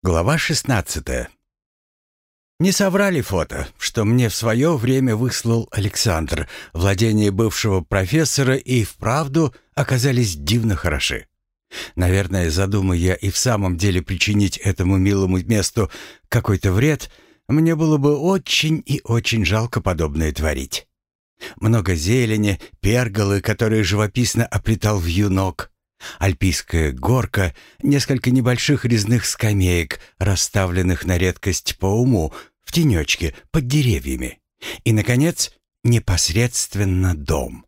Глава 16. Не соврали фото, что мне в свое время выслал Александр. Владения бывшего профессора и вправду оказались дивно хороши. Наверное, задумая я и в самом деле причинить этому милому месту какой-то вред, мне было бы очень и очень жалко подобное творить. Много зелени, перголы, которые живописно оплетал вьюнок, Альпийская горка, несколько небольших резных скамеек, расставленных на редкость по уму, в тенечке, под деревьями. И, наконец, непосредственно дом.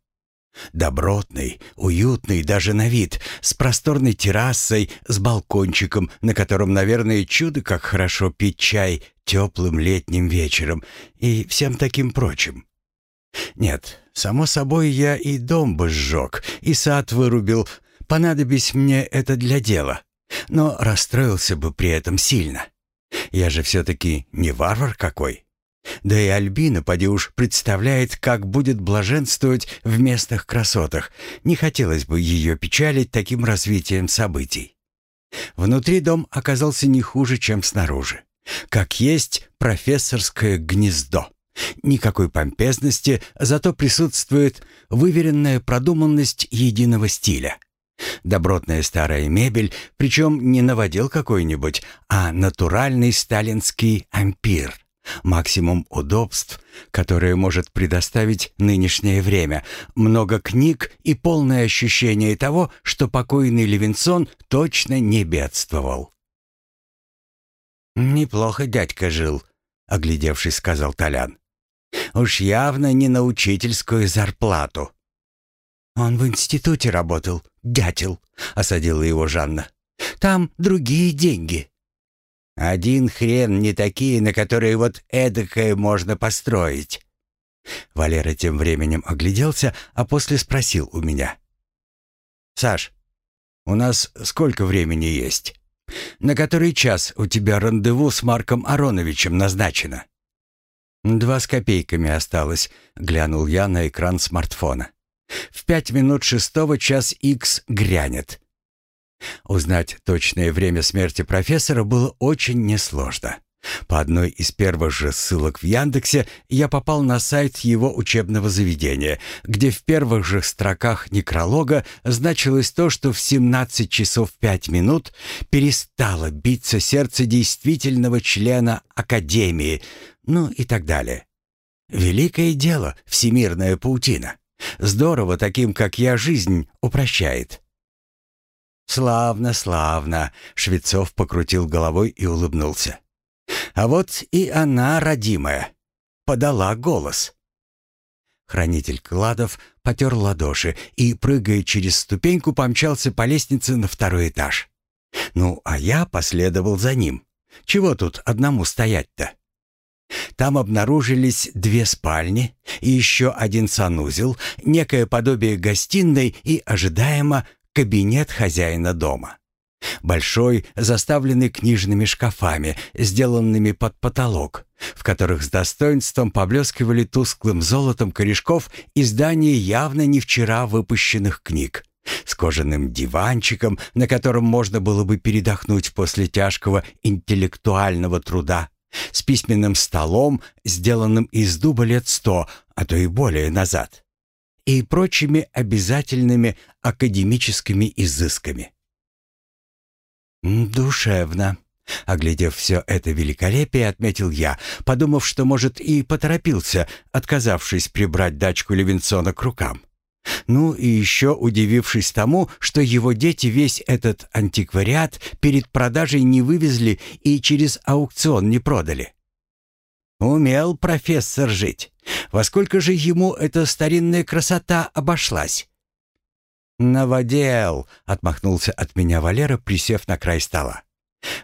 Добротный, уютный даже на вид, с просторной террасой, с балкончиком, на котором, наверное, чудо, как хорошо пить чай теплым летним вечером и всем таким прочим. Нет, само собой, я и дом бы сжег, и сад вырубил, понадобись мне это для дела, но расстроился бы при этом сильно. Я же все-таки не варвар какой. Да и Альбина, поди уж, представляет, как будет блаженствовать в местных красотах. Не хотелось бы ее печалить таким развитием событий. Внутри дом оказался не хуже, чем снаружи. Как есть профессорское гнездо. Никакой помпезности, зато присутствует выверенная продуманность единого стиля. Добротная старая мебель, причем не наводил какой-нибудь, а натуральный сталинский ампир. Максимум удобств, которые может предоставить нынешнее время, много книг и полное ощущение того, что покойный Левинсон точно не бедствовал. «Неплохо дядька жил», — оглядевшись, сказал Толян. «Уж явно не на учительскую зарплату». «Он в институте работал, дятел», — осадила его Жанна. «Там другие деньги». «Один хрен не такие, на которые вот эдакое можно построить». Валера тем временем огляделся, а после спросил у меня. «Саш, у нас сколько времени есть? На который час у тебя рандеву с Марком Ароновичем назначено?» «Два с копейками осталось», — глянул я на экран смартфона. В пять минут шестого час Икс грянет. Узнать точное время смерти профессора было очень несложно. По одной из первых же ссылок в Яндексе я попал на сайт его учебного заведения, где в первых же строках некролога значилось то, что в 17 часов 5 минут перестало биться сердце действительного члена Академии, ну и так далее. Великое дело, всемирная паутина. Здорово таким, как я, жизнь упрощает. «Славно, славно!» — Швецов покрутил головой и улыбнулся. «А вот и она, родимая, подала голос». Хранитель кладов потер ладоши и, прыгая через ступеньку, помчался по лестнице на второй этаж. Ну, а я последовал за ним. Чего тут одному стоять-то? Там обнаружились две спальни и еще один санузел, некое подобие гостиной и, ожидаемо, кабинет хозяина дома. Большой, заставленный книжными шкафами, сделанными под потолок, в которых с достоинством поблескивали тусклым золотом корешков издания явно не вчера выпущенных книг, с кожаным диванчиком, на котором можно было бы передохнуть после тяжкого интеллектуального труда, с письменным столом, сделанным из дуба лет сто, а то и более назад, и прочими обязательными академическими изысками. «Душевно», — оглядев все это великолепие, отметил я, подумав, что, может, и поторопился, отказавшись прибрать дачку Левинсона к рукам. Ну и еще удивившись тому, что его дети весь этот антиквариат перед продажей не вывезли и через аукцион не продали. Умел профессор жить. Во сколько же ему эта старинная красота обошлась? «Новодел», — отмахнулся от меня Валера, присев на край стола.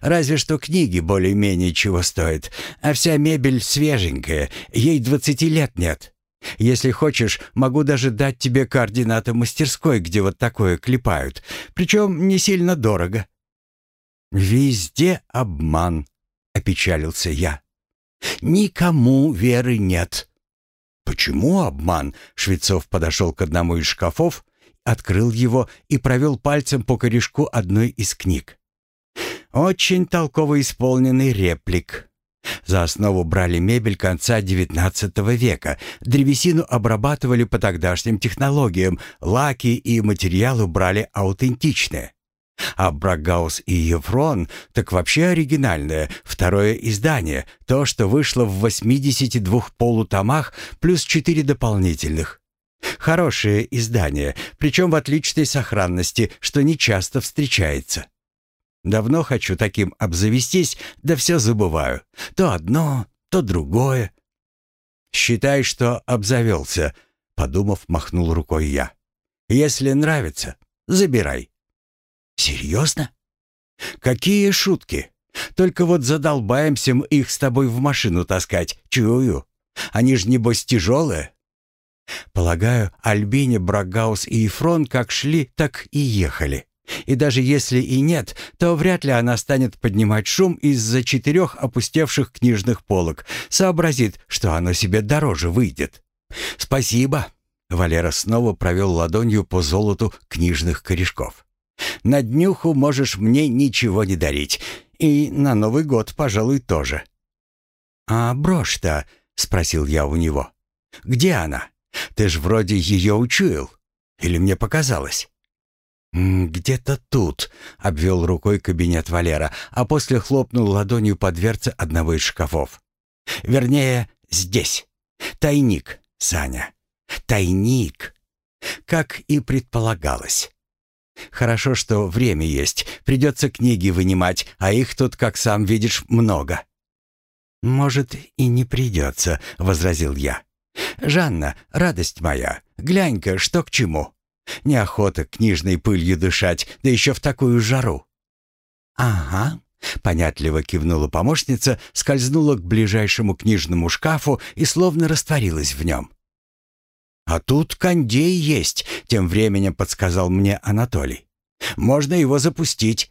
«Разве что книги более-менее чего стоят, а вся мебель свеженькая, ей двадцати лет нет. Если хочешь, могу даже дать тебе координаты мастерской, где вот такое клепают. Причем не сильно дорого». «Везде обман», — опечалился я. «Никому веры нет». «Почему обман?» Швецов подошел к одному из шкафов, открыл его и провел пальцем по корешку одной из книг. Очень толково исполненный реплик. За основу брали мебель конца XIX века, древесину обрабатывали по тогдашним технологиям, лаки и материалы брали аутентичные. А Брагаус и Еврон так вообще оригинальное, второе издание, то, что вышло в 82 полутомах плюс 4 дополнительных. Хорошее издание, причем в отличной сохранности, что нечасто встречается. Давно хочу таким обзавестись, да все забываю. То одно, то другое. «Считай, что обзавелся», — подумав, махнул рукой я. «Если нравится, забирай». «Серьезно? Какие шутки? Только вот задолбаемся мы их с тобой в машину таскать, чую. Они ж небось тяжелые». Полагаю, Альбине, Брагаус и Ефрон как шли, так и ехали. И даже если и нет, то вряд ли она станет поднимать шум из-за четырех опустевших книжных полок, сообразит, что оно себе дороже выйдет. «Спасибо», — Валера снова провел ладонью по золоту книжных корешков. На днюху можешь мне ничего не дарить. И на Новый год, пожалуй, тоже». «А брошь-то?» — спросил я у него. «Где она? Ты ж вроде ее учуял. Или мне показалось?» «Где-то тут», — обвел рукой кабинет Валера, а после хлопнул ладонью по дверце одного из шкафов. «Вернее, здесь. Тайник, Саня. Тайник. Как и предполагалось. Хорошо, что время есть. Придется книги вынимать, а их тут, как сам видишь, много». «Может, и не придется», — возразил я. «Жанна, радость моя, глянь-ка, что к чему. Неохота книжной пылью дышать, да еще в такую жару». «Ага», — понятливо кивнула помощница, скользнула к ближайшему книжному шкафу и словно растворилась в нем. «А тут кондей есть», — тем временем подсказал мне Анатолий. «Можно его запустить».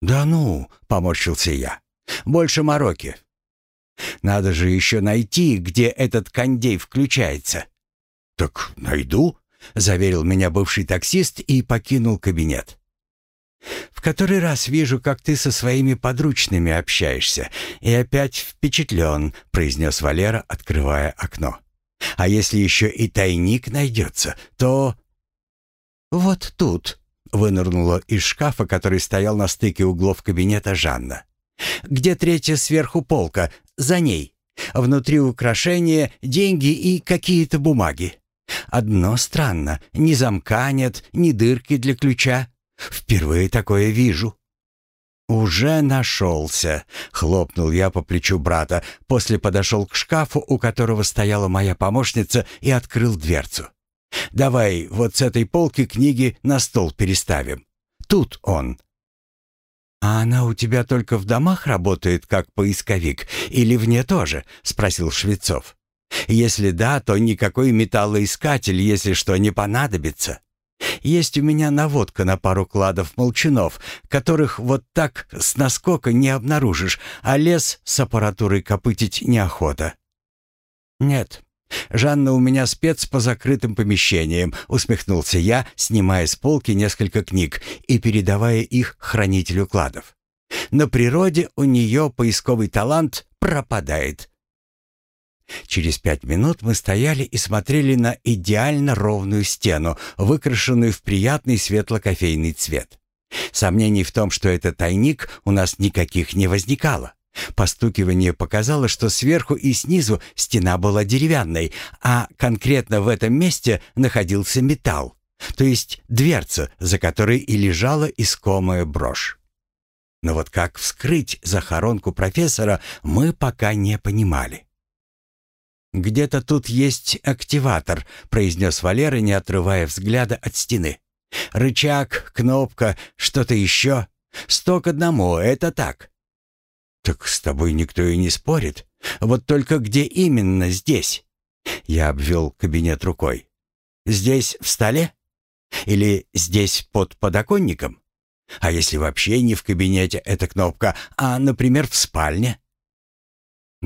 «Да ну», — поморщился я, — «больше мороки». «Надо же еще найти, где этот кондей включается». «Так найду», — заверил меня бывший таксист и покинул кабинет. «В который раз вижу, как ты со своими подручными общаешься, и опять впечатлен», — произнес Валера, открывая окно. А если еще и тайник найдется, то... «Вот тут», — вынырнула из шкафа, который стоял на стыке углов кабинета Жанна. «Где третья сверху полка? За ней. Внутри украшения, деньги и какие-то бумаги. Одно странно, ни замка нет, ни дырки для ключа. Впервые такое вижу». «Уже нашелся», — хлопнул я по плечу брата, после подошел к шкафу, у которого стояла моя помощница, и открыл дверцу. «Давай вот с этой полки книги на стол переставим. Тут он». «А она у тебя только в домах работает как поисковик или вне тоже?» — спросил Швецов. «Если да, то никакой металлоискатель, если что, не понадобится». Есть у меня наводка на пару кладов молчанов, которых вот так с наскока не обнаружишь, а лес с аппаратурой копытить неохота. Нет, Жанна у меня спец по закрытым помещениям, усмехнулся я, снимая с полки несколько книг и передавая их хранителю кладов. На природе у нее поисковый талант пропадает. Через пять минут мы стояли и смотрели на идеально ровную стену, выкрашенную в приятный светло-кофейный цвет. Сомнений в том, что это тайник, у нас никаких не возникало. Постукивание показало, что сверху и снизу стена была деревянной, а конкретно в этом месте находился металл, то есть дверца, за которой и лежала искомая брошь. Но вот как вскрыть захоронку профессора, мы пока не понимали. «Где-то тут есть активатор», — произнес Валера, не отрывая взгляда от стены. «Рычаг, кнопка, что-то еще. Сто к одному, это так». «Так с тобой никто и не спорит. Вот только где именно здесь?» Я обвел кабинет рукой. «Здесь в столе? Или здесь под подоконником? А если вообще не в кабинете эта кнопка, а, например, в спальне?»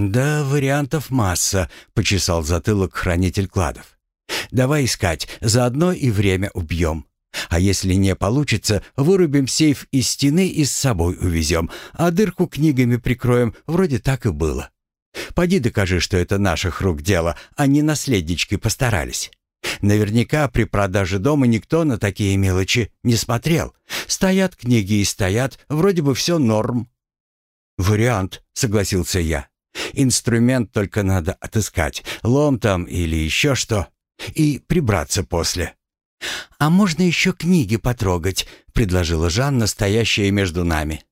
«Да, вариантов масса», — почесал затылок хранитель кладов. «Давай искать, заодно и время убьем. А если не получится, вырубим сейф из стены и с собой увезем, а дырку книгами прикроем, вроде так и было. Поди докажи, что это наших рук дело, а не наследнички постарались. Наверняка при продаже дома никто на такие мелочи не смотрел. Стоят книги и стоят, вроде бы все норм. «Вариант», — согласился я. «Инструмент только надо отыскать, лом там или еще что, и прибраться после». «А можно еще книги потрогать», — предложила Жанна, стоящая между нами.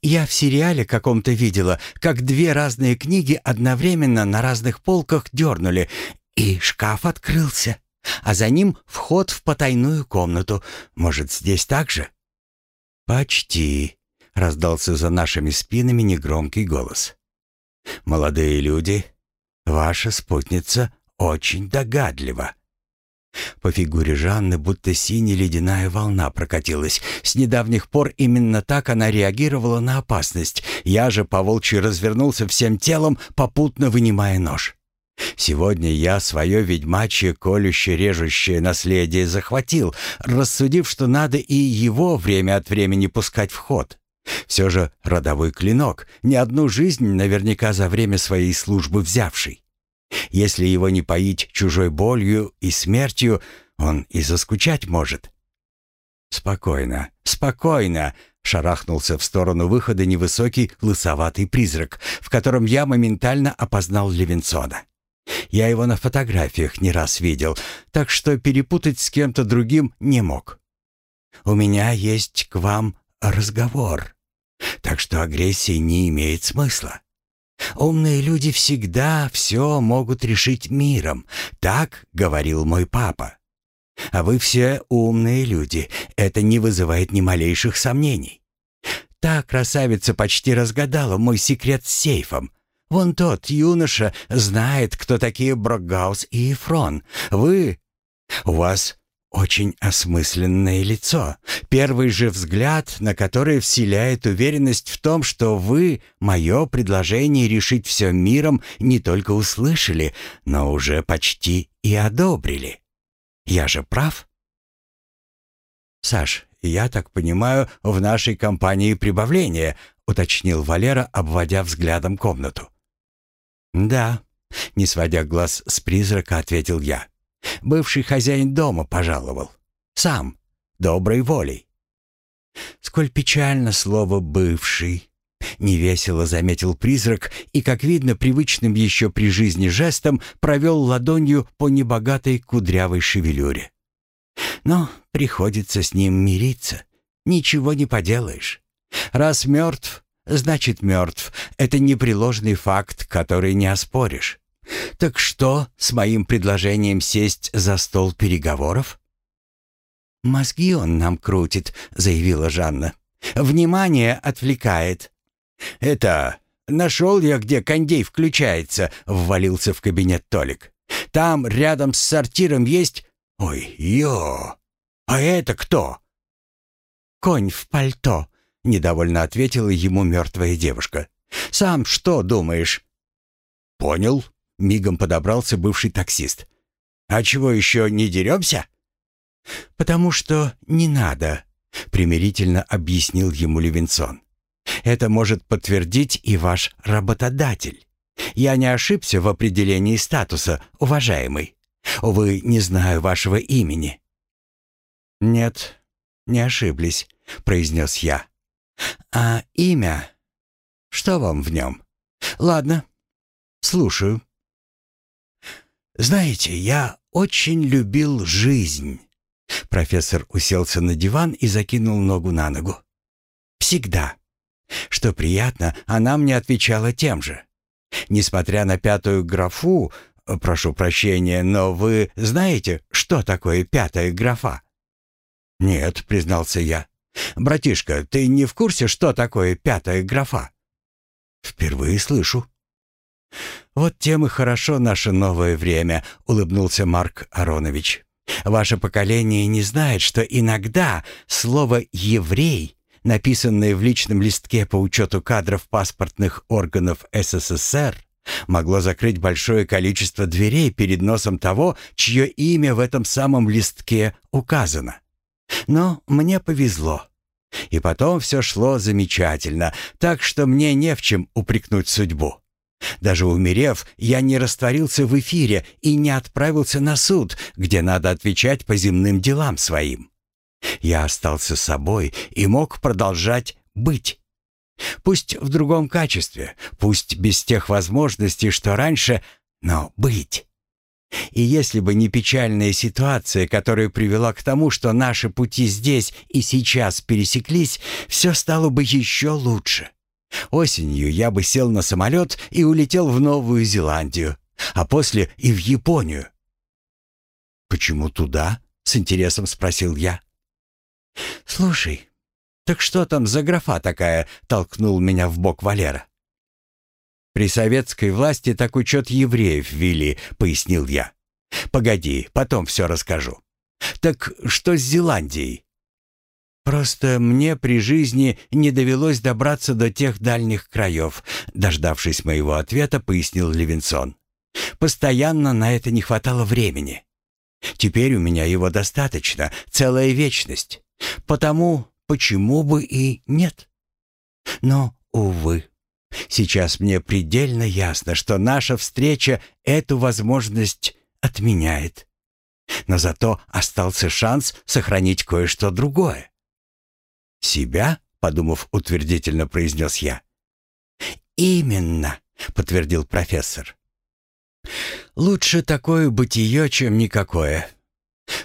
«Я в сериале каком-то видела, как две разные книги одновременно на разных полках дернули, и шкаф открылся, а за ним вход в потайную комнату. Может, здесь так же?» «Почти», — раздался за нашими спинами негромкий голос. «Молодые люди, ваша спутница очень догадлива». По фигуре Жанны будто синяя ледяная волна прокатилась. С недавних пор именно так она реагировала на опасность. Я же по волчьи развернулся всем телом, попутно вынимая нож. Сегодня я свое ведьмачье колюще-режущее наследие захватил, рассудив, что надо и его время от времени пускать в ход. Все же родовой клинок, не одну жизнь наверняка за время своей службы взявший. Если его не поить чужой болью и смертью, он и заскучать может. «Спокойно, спокойно!» — шарахнулся в сторону выхода невысокий лысоватый призрак, в котором я моментально опознал Левинсона. Я его на фотографиях не раз видел, так что перепутать с кем-то другим не мог. «У меня есть к вам разговор, так что агрессия не имеет смысла. Умные люди всегда все могут решить миром, так говорил мой папа. А вы все умные люди, это не вызывает ни малейших сомнений. Та красавица почти разгадала мой секрет с сейфом. Вон тот юноша знает, кто такие Брокгаус и Ефрон. Вы... У вас очень осмысленное лицо. Первый же взгляд, на который вселяет уверенность в том, что вы мое предложение решить все миром не только услышали, но уже почти и одобрили. Я же прав? Саш, я так понимаю, в нашей компании прибавление, уточнил Валера, обводя взглядом комнату. Да, не сводя глаз с призрака, ответил я. Бывший хозяин дома пожаловал. Сам, доброй волей. Сколь печально слово «бывший». Невесело заметил призрак и, как видно, привычным еще при жизни жестом провел ладонью по небогатой кудрявой шевелюре. Но приходится с ним мириться. Ничего не поделаешь. Раз мертв, значит мертв. Это непреложный факт, который не оспоришь. Так что с моим предложением сесть за стол переговоров? «Мозги он нам крутит», — заявила Жанна. «Внимание отвлекает». «Это... Нашел я, где кондей включается», — ввалился в кабинет Толик. «Там рядом с сортиром есть... Ой, ё! А это кто?» «Конь в пальто», — недовольно ответила ему мертвая девушка. «Сам что думаешь?» «Понял», Мигом подобрался бывший таксист. «А чего еще не деремся?» «Потому что не надо», — примирительно объяснил ему Левинсон. «Это может подтвердить и ваш работодатель. Я не ошибся в определении статуса, уважаемый. Увы, не знаю вашего имени». «Нет, не ошиблись», — произнес я. «А имя? Что вам в нем? Ладно, слушаю». «Знаете, я очень любил жизнь». Профессор уселся на диван и закинул ногу на ногу. «Всегда. Что приятно, она мне отвечала тем же. Несмотря на пятую графу, прошу прощения, но вы знаете, что такое пятая графа?» «Нет», — признался я. «Братишка, ты не в курсе, что такое пятая графа?» «Впервые слышу». «Вот тем и хорошо наше новое время», — улыбнулся Марк Аронович. «Ваше поколение не знает, что иногда слово «еврей», написанное в личном листке по учету кадров паспортных органов СССР, могло закрыть большое количество дверей перед носом того, чье имя в этом самом листке указано. Но мне повезло. И потом все шло замечательно, так что мне не в чем упрекнуть судьбу. Даже умерев, я не растворился в эфире и не отправился на суд, где надо отвечать по земным делам своим. Я остался собой и мог продолжать быть. Пусть в другом качестве, пусть без тех возможностей, что раньше, но быть. И если бы не печальная ситуация, которая привела к тому, что наши пути здесь и сейчас пересеклись, все стало бы еще лучше. Осенью я бы сел на самолет и улетел в Новую Зеландию, а после и в Японию. «Почему туда?» — с интересом спросил я. «Слушай, так что там за графа такая?» — толкнул меня в бок Валера. «При советской власти так учет евреев ввели», — пояснил я. «Погоди, потом все расскажу. Так что с Зеландией?» «Просто мне при жизни не довелось добраться до тех дальних краев», дождавшись моего ответа, пояснил Левинсон. «Постоянно на это не хватало времени. Теперь у меня его достаточно, целая вечность. Потому почему бы и нет? Но, увы, сейчас мне предельно ясно, что наша встреча эту возможность отменяет. Но зато остался шанс сохранить кое-что другое. «Себя?» — подумав, утвердительно произнес я. «Именно», — подтвердил профессор. «Лучше такое бытие, чем никакое.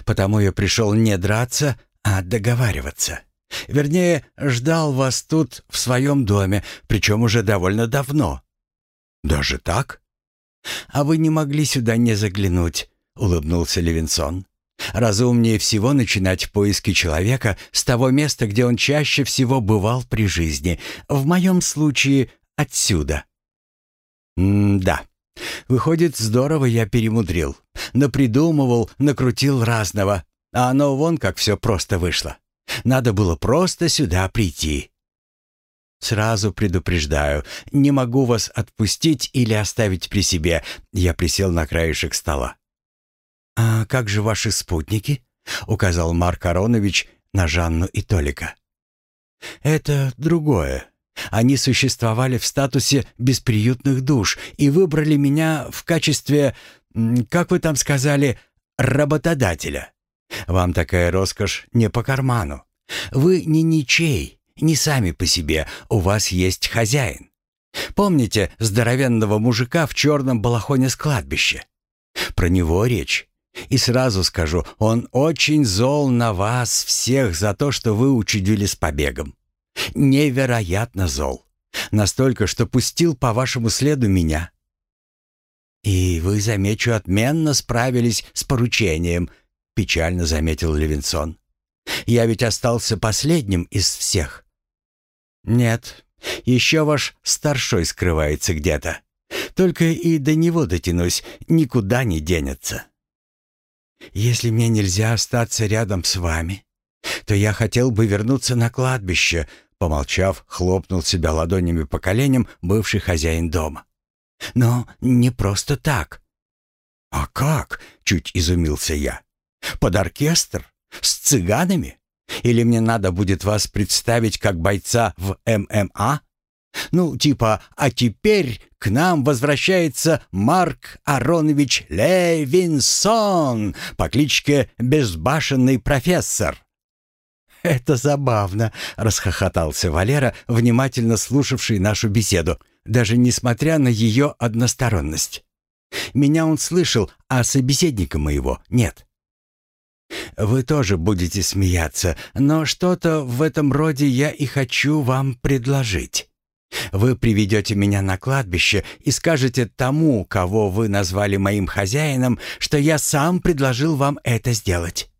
Потому я пришел не драться, а договариваться. Вернее, ждал вас тут, в своем доме, причем уже довольно давно». «Даже так?» «А вы не могли сюда не заглянуть», — улыбнулся Левинсон. Разумнее всего начинать поиски человека с того места, где он чаще всего бывал при жизни. В моем случае отсюда. М-да. Выходит, здорово я перемудрил. Напридумывал, накрутил разного. А оно вон как все просто вышло. Надо было просто сюда прийти. Сразу предупреждаю, не могу вас отпустить или оставить при себе. Я присел на краешек стола. «А как же ваши спутники?» — указал Марк Аронович на Жанну и Толика. «Это другое. Они существовали в статусе бесприютных душ и выбрали меня в качестве, как вы там сказали, работодателя. Вам такая роскошь не по карману. Вы не ничей, не сами по себе, у вас есть хозяин. Помните здоровенного мужика в черном балахоне с кладбища? Про него речь. И сразу скажу, он очень зол на вас всех за то, что вы учудили с побегом. Невероятно зол. Настолько, что пустил по вашему следу меня. И вы, замечу, отменно справились с поручением, печально заметил Левинсон. Я ведь остался последним из всех. Нет, еще ваш старшой скрывается где-то. Только и до него дотянусь, никуда не денется. «Если мне нельзя остаться рядом с вами, то я хотел бы вернуться на кладбище», помолчав, хлопнул себя ладонями по коленям бывший хозяин дома. «Но не просто так». «А как?» — чуть изумился я. «Под оркестр? С цыганами? Или мне надо будет вас представить как бойца в ММА?» Ну, типа, а теперь к нам возвращается Марк Аронович Левинсон по кличке Безбашенный профессор. «Это забавно», — расхохотался Валера, внимательно слушавший нашу беседу, даже несмотря на ее односторонность. «Меня он слышал, а собеседника моего нет». «Вы тоже будете смеяться, но что-то в этом роде я и хочу вам предложить». Вы приведете меня на кладбище и скажете тому, кого вы назвали моим хозяином, что я сам предложил вам это сделать.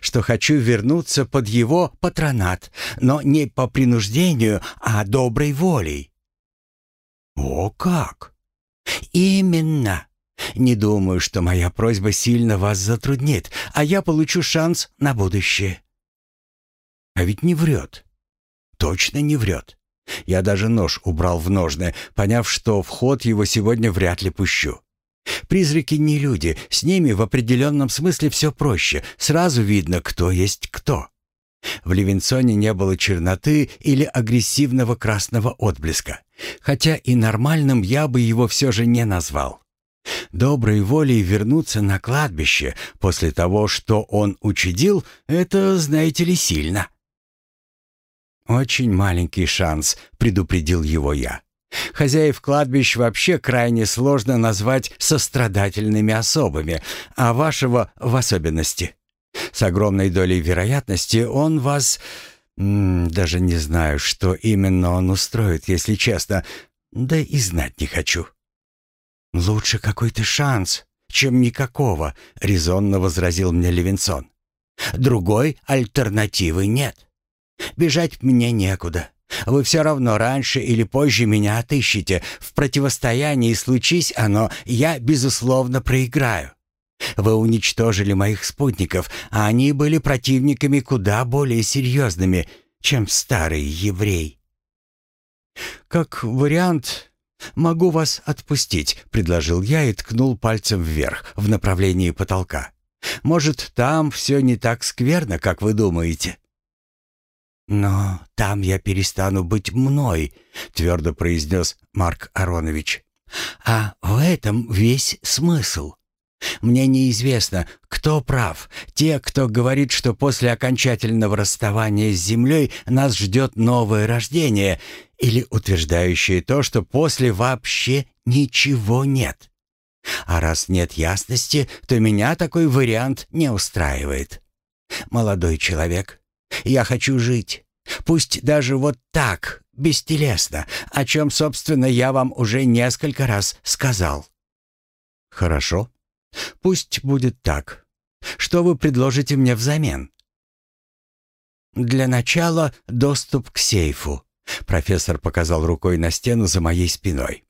Что хочу вернуться под его патронат, но не по принуждению, а доброй волей. О как! Именно. Не думаю, что моя просьба сильно вас затруднит, а я получу шанс на будущее. А ведь не врет. Точно не врет. Я даже нож убрал в ножны, поняв, что в ход его сегодня вряд ли пущу. Призраки не люди, с ними в определенном смысле все проще, сразу видно, кто есть кто. В Левинсоне не было черноты или агрессивного красного отблеска, хотя и нормальным я бы его все же не назвал. Доброй волей вернуться на кладбище после того, что он учудил, это, знаете ли, сильно. «Очень маленький шанс», — предупредил его я. Хозяев кладбищ вообще крайне сложно назвать сострадательными особами, а вашего в особенности. С огромной долей вероятности он вас... даже не знаю, что именно он устроит, если честно, да и знать не хочу. «Лучше какой-то шанс, чем никакого», — резонно возразил мне Левинсон. «Другой альтернативы нет. Бежать мне некуда. Вы все равно раньше или позже меня отыщете. В противостоянии случись оно, я, безусловно, проиграю. Вы уничтожили моих спутников, а они были противниками куда более серьезными, чем старый еврей. Как вариант, могу вас отпустить, предложил я и ткнул пальцем вверх в направлении потолка. Может, там все не так скверно, как вы думаете? «Но там я перестану быть мной», — твердо произнес Марк Аронович. «А в этом весь смысл. Мне неизвестно, кто прав. Те, кто говорит, что после окончательного расставания с землей нас ждет новое рождение, или утверждающие то, что после вообще ничего нет. А раз нет ясности, то меня такой вариант не устраивает. Молодой человек, я хочу жить. Пусть даже вот так, бестелесно, о чем, собственно, я вам уже несколько раз сказал. Хорошо. Пусть будет так. Что вы предложите мне взамен? Для начала доступ к сейфу. Профессор показал рукой на стену за моей спиной.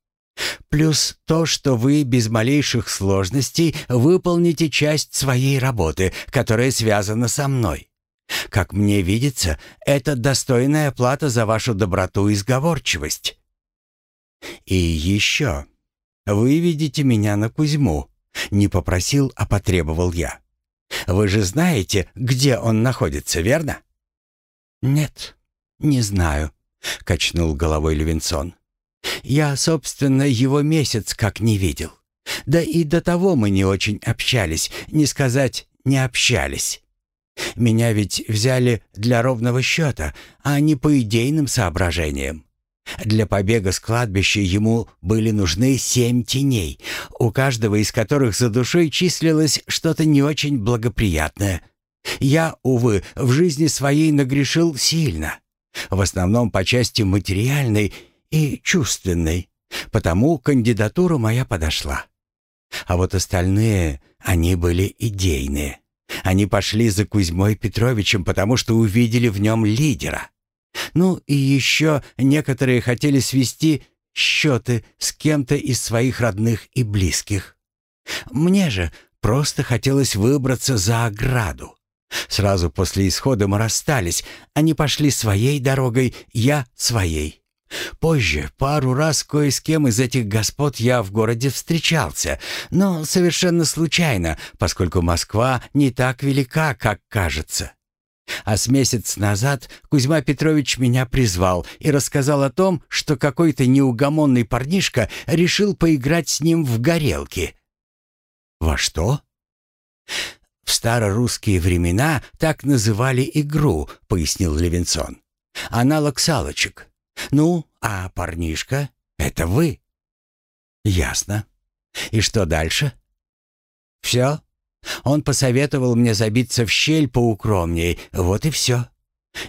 Плюс то, что вы без малейших сложностей выполните часть своей работы, которая связана со мной. Как мне видится, это достойная плата за вашу доброту и сговорчивость. И еще. Вы видите меня на Кузьму. Не попросил, а потребовал я. Вы же знаете, где он находится, верно? Нет, не знаю, качнул головой Левинсон. Я, собственно, его месяц как не видел. Да и до того мы не очень общались, не сказать, не общались. Меня ведь взяли для ровного счета, а не по идейным соображениям. Для побега с кладбища ему были нужны семь теней, у каждого из которых за душой числилось что-то не очень благоприятное. Я, увы, в жизни своей нагрешил сильно, в основном по части материальной и чувственной, потому кандидатура моя подошла. А вот остальные, они были идейные. Они пошли за Кузьмой Петровичем, потому что увидели в нем лидера. Ну и еще некоторые хотели свести счеты с кем-то из своих родных и близких. Мне же просто хотелось выбраться за ограду. Сразу после исхода мы расстались. Они пошли своей дорогой, я своей. Позже пару раз кое с кем из этих господ я в городе встречался, но совершенно случайно, поскольку Москва не так велика, как кажется. А с месяц назад Кузьма Петрович меня призвал и рассказал о том, что какой-то неугомонный парнишка решил поиграть с ним в горелки. «Во что?» «В старорусские времена так называли игру», — пояснил Левинсон. «Аналог салочек. «Ну, а парнишка — это вы?» «Ясно. И что дальше?» «Все. Он посоветовал мне забиться в щель поукромней, вот и все.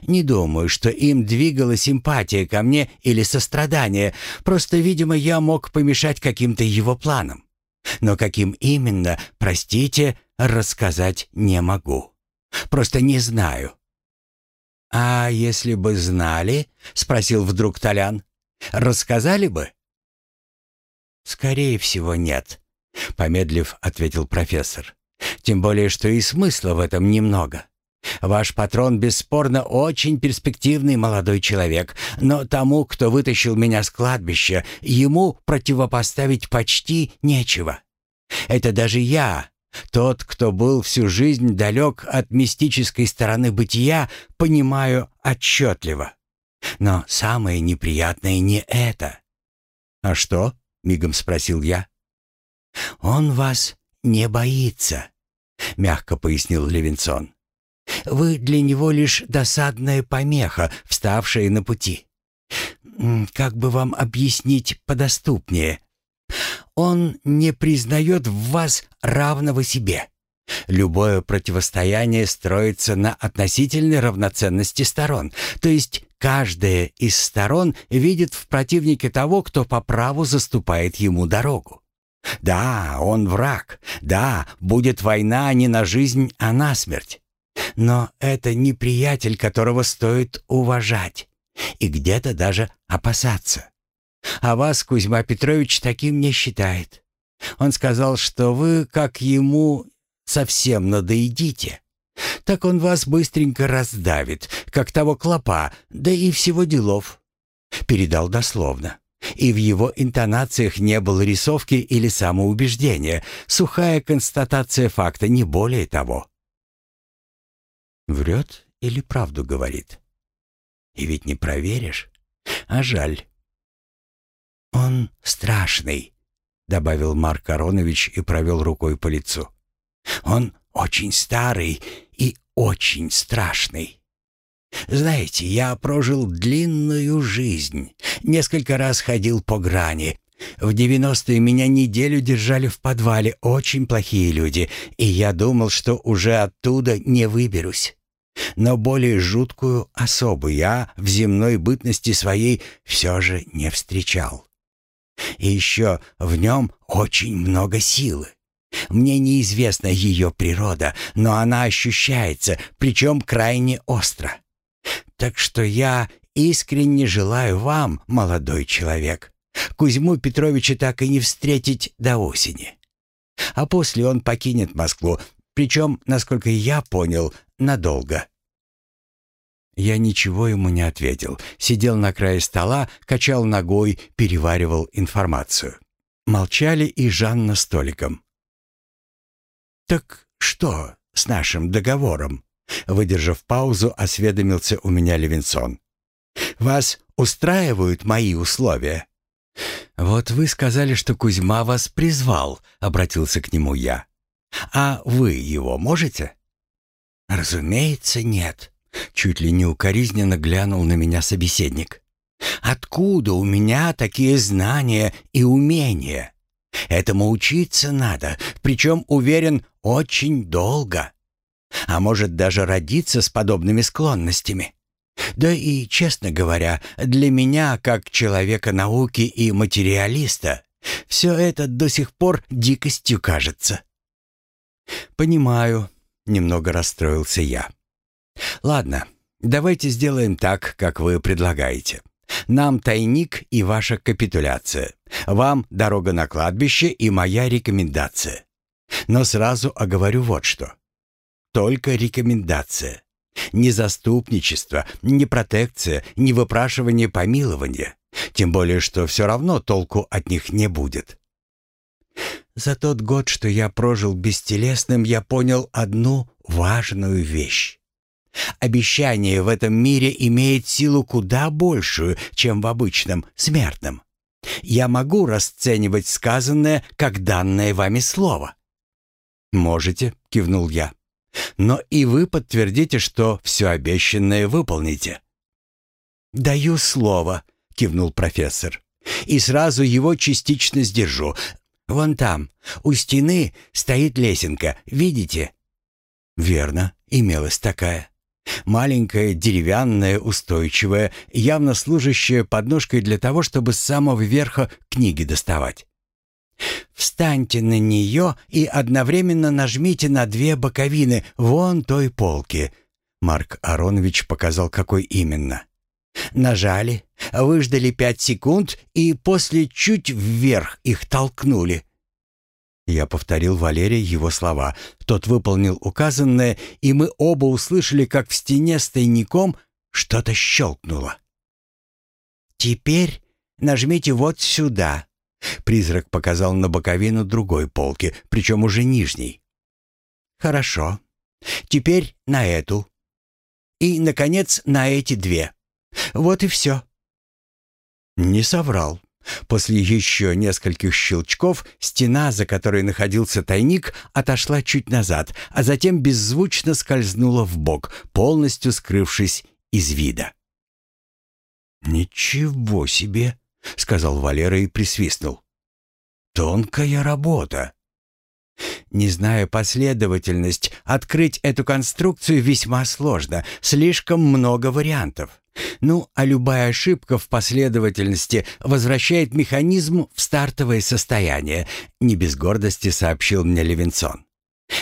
Не думаю, что им двигала симпатия ко мне или сострадание, просто, видимо, я мог помешать каким-то его планам. Но каким именно, простите, рассказать не могу. Просто не знаю. «А если бы знали?» — спросил вдруг Толян. «Рассказали бы?» «Скорее всего, нет», — помедлив, ответил профессор. «Тем более, что и смысла в этом немного. Ваш патрон бесспорно очень перспективный молодой человек, но тому, кто вытащил меня с кладбища, ему противопоставить почти нечего. Это даже я, Тот, кто был всю жизнь далек от мистической стороны бытия, понимаю отчетливо. Но самое неприятное не это. «А что?» — мигом спросил я. «Он вас не боится», — мягко пояснил Левинсон. «Вы для него лишь досадная помеха, вставшая на пути. Как бы вам объяснить подоступнее? Он не признает в вас равного себе. Любое противостояние строится на относительной равноценности сторон, то есть каждая из сторон видит в противнике того, кто по праву заступает ему дорогу. Да, он враг, да, будет война не на жизнь, а на смерть. Но это неприятель, которого стоит уважать и где-то даже опасаться. А вас Кузьма Петрович таким не считает. Он сказал, что вы, как ему, совсем надоедите. Так он вас быстренько раздавит, как того клопа, да и всего делов. Передал дословно. И в его интонациях не было рисовки или самоубеждения, сухая констатация факта, не более того. Врет или правду говорит? И ведь не проверишь. А жаль. «Он страшный», — добавил Марк Аронович и провел рукой по лицу. «Он очень старый и очень страшный. Знаете, я прожил длинную жизнь, несколько раз ходил по грани. В девяностые меня неделю держали в подвале очень плохие люди, и я думал, что уже оттуда не выберусь. Но более жуткую особу я в земной бытности своей все же не встречал. И еще в нем очень много силы. Мне неизвестна ее природа, но она ощущается, причем крайне остро. Так что я искренне желаю вам, молодой человек, Кузьму Петровича так и не встретить до осени. А после он покинет Москву, причем, насколько я понял, надолго. Я ничего ему не ответил. Сидел на крае стола, качал ногой, переваривал информацию. Молчали и Жанна с Толиком. «Так что с нашим договором?» Выдержав паузу, осведомился у меня Левинсон. «Вас устраивают мои условия?» «Вот вы сказали, что Кузьма вас призвал», — обратился к нему я. «А вы его можете?» «Разумеется, нет», Чуть ли не укоризненно глянул на меня собеседник. «Откуда у меня такие знания и умения? Этому учиться надо, причем, уверен, очень долго. А может даже родиться с подобными склонностями. Да и, честно говоря, для меня, как человека науки и материалиста, все это до сих пор дикостью кажется». «Понимаю», — немного расстроился я. Ладно, давайте сделаем так, как вы предлагаете. Нам тайник и ваша капитуляция. Вам дорога на кладбище и моя рекомендация. Но сразу оговорю вот что. Только рекомендация. Ни заступничество, ни протекция, ни выпрашивание помилования. Тем более, что все равно толку от них не будет. За тот год, что я прожил бестелесным, я понял одну важную вещь. Обещание в этом мире имеет силу куда большую, чем в обычном, смертном. Я могу расценивать сказанное как данное вами слово. «Можете», — кивнул я. «Но и вы подтвердите, что все обещанное выполните». «Даю слово», — кивнул профессор. «И сразу его частично сдержу. Вон там, у стены, стоит лесенка, видите?» «Верно, имелась такая». Маленькая, деревянная, устойчивая, явно служащая подножкой для того, чтобы с самого верха книги доставать. Встаньте на нее и одновременно нажмите на две боковины вон той полки. Марк Аронович показал, какой именно. Нажали, выждали пять секунд и после чуть вверх их толкнули. Я повторил Валерия его слова. Тот выполнил указанное, и мы оба услышали, как в стене с тайником что-то щелкнуло. «Теперь нажмите вот сюда». Призрак показал на боковину другой полки, причем уже нижней. Хорошо. Теперь на эту. И, наконец, на эти две. Вот и все». Не соврал. После еще нескольких щелчков стена, за которой находился тайник, отошла чуть назад, а затем беззвучно скользнула в бок, полностью скрывшись из вида. «Ничего себе!» — сказал Валера и присвистнул. «Тонкая работа!» Не зная последовательность, открыть эту конструкцию весьма сложно, слишком много вариантов. Ну, а любая ошибка в последовательности возвращает механизм в стартовое состояние, не без гордости сообщил мне Левинсон.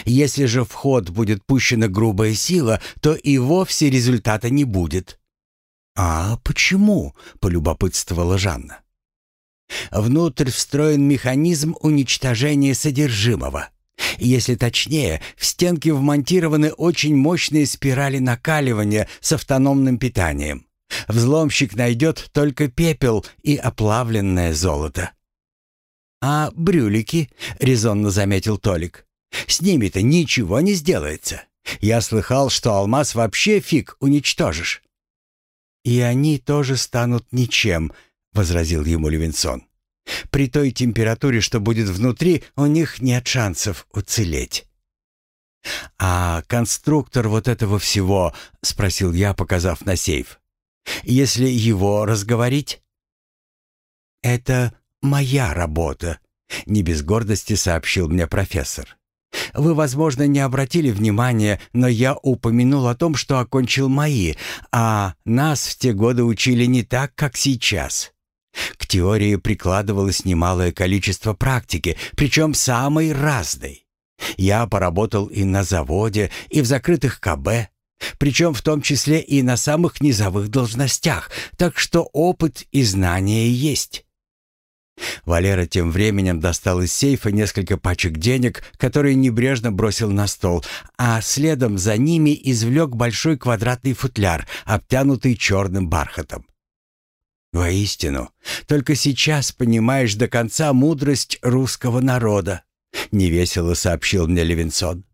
Если же в ход будет пущена грубая сила, то и вовсе результата не будет. «А почему?» — полюбопытствовала Жанна. Внутрь встроен механизм уничтожения содержимого. Если точнее, в стенки вмонтированы очень мощные спирали накаливания с автономным питанием. Взломщик найдет только пепел и оплавленное золото. «А брюлики?» — резонно заметил Толик. «С ними-то ничего не сделается. Я слыхал, что алмаз вообще фиг уничтожишь». «И они тоже станут ничем», — возразил ему Левинсон. «При той температуре, что будет внутри, у них нет шансов уцелеть». «А конструктор вот этого всего?» — спросил я, показав на сейф если его разговорить? «Это моя работа», — не без гордости сообщил мне профессор. «Вы, возможно, не обратили внимания, но я упомянул о том, что окончил мои, а нас в те годы учили не так, как сейчас». К теории прикладывалось немалое количество практики, причем самой разной. Я поработал и на заводе, и в закрытых КБ, причем в том числе и на самых низовых должностях, так что опыт и знания есть. Валера тем временем достал из сейфа несколько пачек денег, которые небрежно бросил на стол, а следом за ними извлек большой квадратный футляр, обтянутый черным бархатом. «Воистину, только сейчас понимаешь до конца мудрость русского народа», — невесело сообщил мне Левинсон.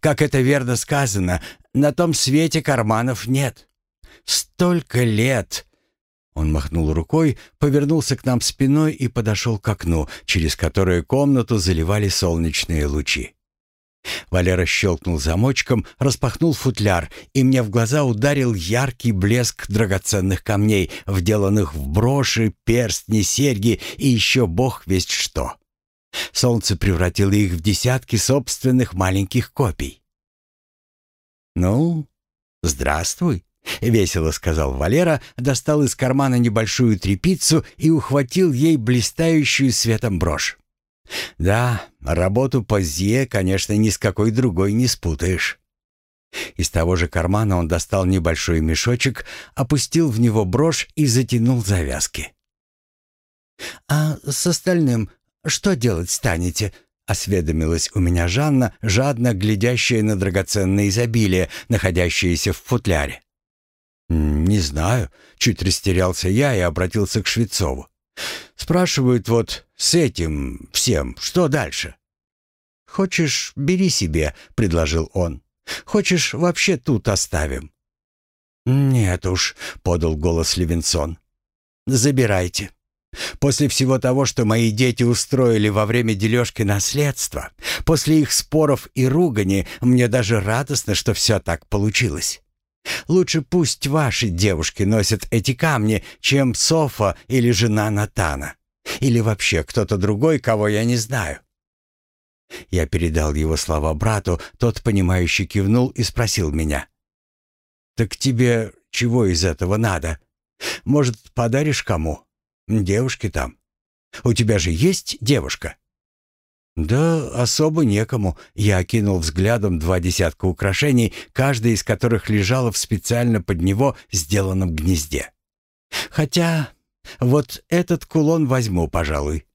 Как это верно сказано, на том свете карманов нет. Столько лет!» Он махнул рукой, повернулся к нам спиной и подошел к окну, через которое комнату заливали солнечные лучи. Валера щелкнул замочком, распахнул футляр, и мне в глаза ударил яркий блеск драгоценных камней, вделанных в броши, перстни, серьги и еще бог весть что. Солнце превратило их в десятки собственных маленьких копий. «Ну, здравствуй», — весело сказал Валера, достал из кармана небольшую трепицу и ухватил ей блистающую светом брошь. «Да, работу по ЗЕ, конечно, ни с какой другой не спутаешь». Из того же кармана он достал небольшой мешочек, опустил в него брошь и затянул завязки. «А с остальным что делать станете?» — осведомилась у меня Жанна, жадно глядящая на драгоценное изобилие, находящееся в футляре. «Не знаю», — чуть растерялся я и обратился к Швецову. «Спрашивают вот с этим всем, что дальше?» «Хочешь, бери себе», — предложил он. «Хочешь, вообще тут оставим?» «Нет уж», — подал голос Левинсон. «Забирайте. После всего того, что мои дети устроили во время дележки наследства, после их споров и ругани, мне даже радостно, что все так получилось. Лучше пусть ваши девушки носят эти камни, чем Софа или жена Натана. Или вообще кто-то другой, кого я не знаю. Я передал его слова брату, тот, понимающе кивнул и спросил меня. «Так тебе чего из этого надо? Может, подаришь кому?» Девушки там. У тебя же есть девушка?» «Да особо некому». Я окинул взглядом два десятка украшений, каждая из которых лежала в специально под него сделанном гнезде. «Хотя вот этот кулон возьму, пожалуй».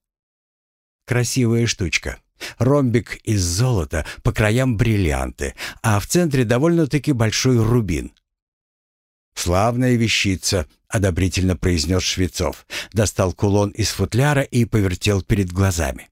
Красивая штучка. Ромбик из золота, по краям бриллианты, а в центре довольно-таки большой рубин. «Славная вещица», — одобрительно произнес Швецов. Достал кулон из футляра и повертел перед глазами.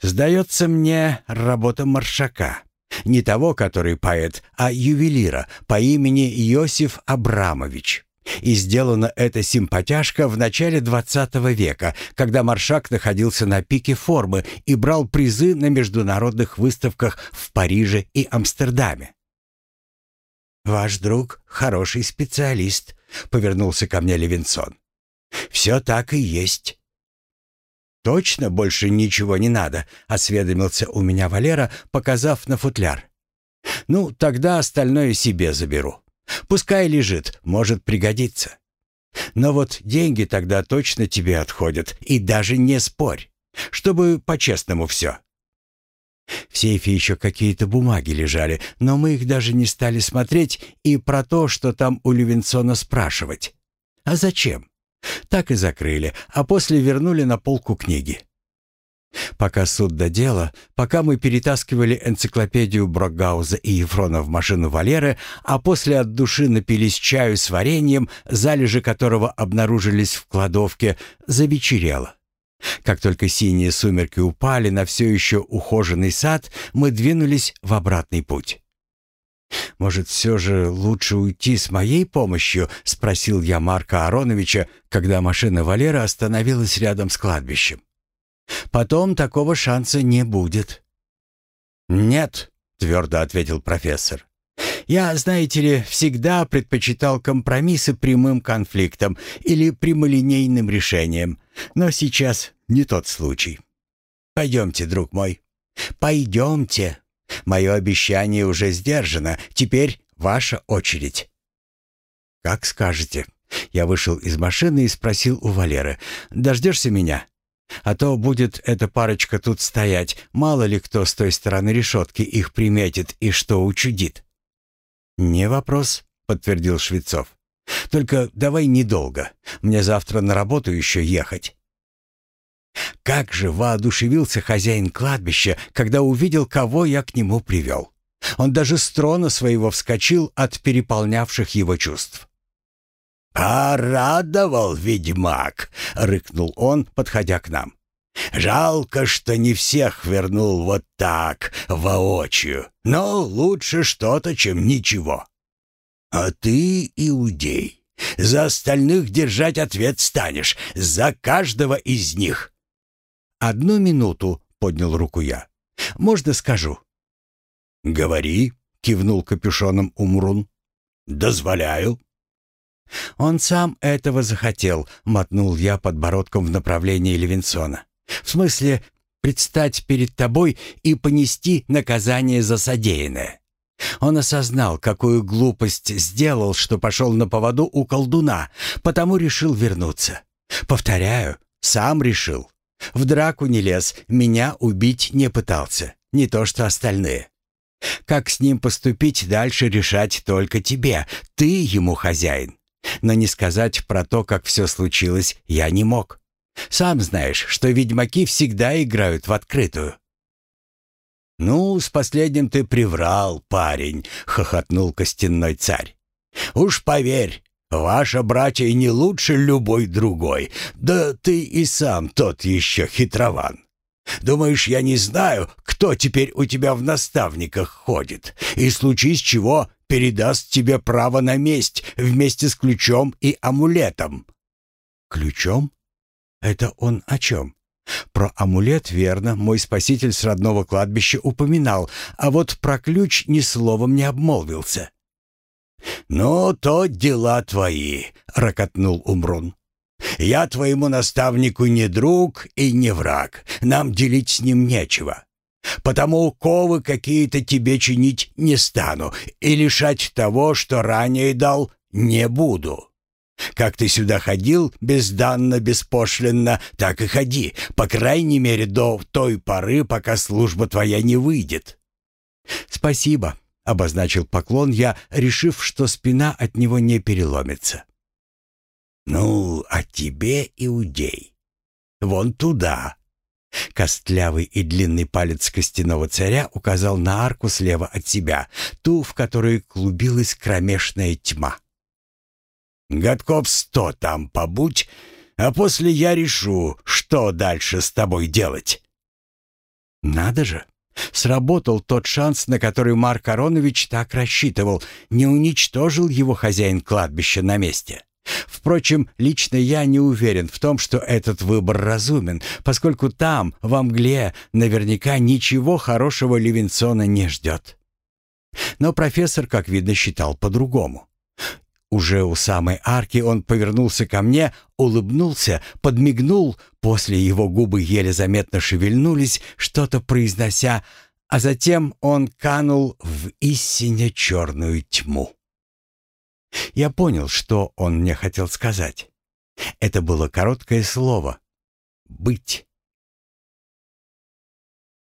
«Сдается мне работа маршака. Не того, который поэт, а ювелира по имени Иосиф Абрамович. И сделана эта симпатяшка в начале XX века, когда Маршак находился на пике формы и брал призы на международных выставках в Париже и Амстердаме. «Ваш друг хороший специалист», — повернулся ко мне Левинсон. «Все так и есть». «Точно больше ничего не надо», — осведомился у меня Валера, показав на футляр. «Ну, тогда остальное себе заберу. Пускай лежит, может пригодиться. Но вот деньги тогда точно тебе отходят, и даже не спорь, чтобы по-честному все». В сейфе еще какие-то бумаги лежали, но мы их даже не стали смотреть и про то, что там у Левинсона спрашивать. А зачем? Так и закрыли, а после вернули на полку книги. Пока суд до дела, пока мы перетаскивали энциклопедию Брокгауза и Ефрона в машину Валеры, а после от души напились чаю с вареньем, залежи которого обнаружились в кладовке, завечерело. Как только синие сумерки упали на все еще ухоженный сад, мы двинулись в обратный путь. «Может, все же лучше уйти с моей помощью?» — спросил я Марка Ароновича, когда машина Валеры остановилась рядом с кладбищем. «Потом такого шанса не будет». «Нет», — твердо ответил профессор. «Я, знаете ли, всегда предпочитал компромиссы прямым конфликтам или прямолинейным решением, но сейчас не тот случай. Пойдемте, друг мой, пойдемте». Мое обещание уже сдержано. Теперь ваша очередь». «Как скажете». Я вышел из машины и спросил у Валеры. «Дождешься меня? А то будет эта парочка тут стоять. Мало ли кто с той стороны решетки их приметит и что учудит». «Не вопрос», — подтвердил Швецов. «Только давай недолго. Мне завтра на работу еще ехать». Как же воодушевился хозяин кладбища, когда увидел, кого я к нему привел. Он даже с трона своего вскочил от переполнявших его чувств. «Порадовал ведьмак!» — рыкнул он, подходя к нам. «Жалко, что не всех вернул вот так, воочию, но лучше что-то, чем ничего. А ты, иудей, за остальных держать ответ станешь, за каждого из них. «Одну минуту», — поднял руку я. «Можно скажу?» «Говори», — кивнул капюшоном Умрун. «Дозволяю». «Он сам этого захотел», — мотнул я подбородком в направлении Левинсона. «В смысле, предстать перед тобой и понести наказание за содеянное. Он осознал, какую глупость сделал, что пошел на поводу у колдуна, потому решил вернуться. Повторяю, сам решил. В драку не лез, меня убить не пытался, не то что остальные. Как с ним поступить дальше решать только тебе, ты ему хозяин. Но не сказать про то, как все случилось, я не мог. Сам знаешь, что ведьмаки всегда играют в открытую. «Ну, с последним ты приврал, парень», — хохотнул костяной царь. «Уж поверь, Ваша братья не лучше любой другой. Да ты и сам тот еще хитрован. Думаешь, я не знаю, кто теперь у тебя в наставниках ходит, и случись чего передаст тебе право на месть вместе с ключом и амулетом?» «Ключом? Это он о чем?» Про амулет, верно, мой спаситель с родного кладбища упоминал, а вот про ключ ни словом не обмолвился. «Ну, то дела твои», — ракотнул Умрун. «Я твоему наставнику не друг и не враг. Нам делить с ним нечего. Потому ковы какие-то тебе чинить не стану и лишать того, что ранее дал, не буду. Как ты сюда ходил, безданно, беспошлинно, так и ходи, по крайней мере, до той поры, пока служба твоя не выйдет». «Спасибо», — обозначил поклон я, решив, что спина от него не переломится. «Ну, а тебе, иудей, вон туда!» Костлявый и длинный палец костяного царя указал на арку слева от себя, ту, в которой клубилась кромешная тьма. «Годков сто там побудь, а после я решу, что дальше с тобой делать». «Надо же! Сработал тот шанс, на который Марк Аронович так рассчитывал, не уничтожил его хозяин кладбища на месте. Впрочем, лично я не уверен в том, что этот выбор разумен, поскольку там, в мгле, наверняка ничего хорошего Левинсона не ждет. Но профессор, как видно, считал по-другому. Уже у самой арки он повернулся ко мне, улыбнулся, подмигнул, после его губы еле заметно шевельнулись, что-то произнося, а затем он канул в истине черную тьму. Я понял, что он мне хотел сказать. Это было короткое слово «быть».